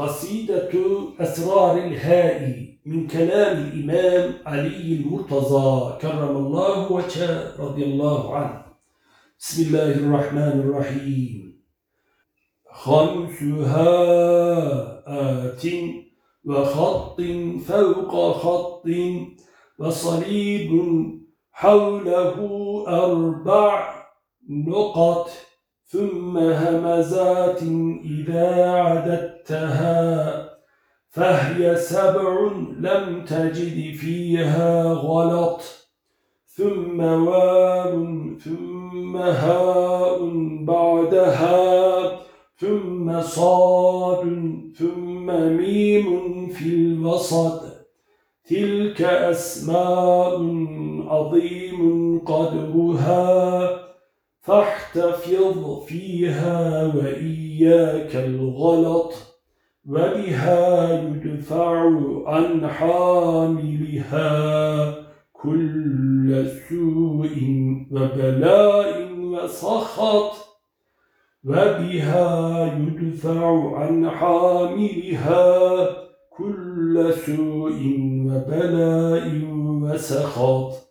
قصيدة أسرار الهاء من كلام الإمام علي المرتضى كرم الله وجهه رضي الله عنه. بسم الله الرحمن الرحيم. خمس هاءات وخط فوق خط وصليب حوله أربع نقط ثم همزات إذا عددتها فهي سبع لم تجد فيها غلط. ثم واو ثم هاء بعدها ثم صاد ثم ميم في الوسط. تلك أسماء عظيم قدرها. فاحتفظ فيها وإياك الغلط وبها يدفع عن حاملها كل سوء وبلاء وسخط وبها يدفع عن حاملها كل سوء وبلاء وسخط.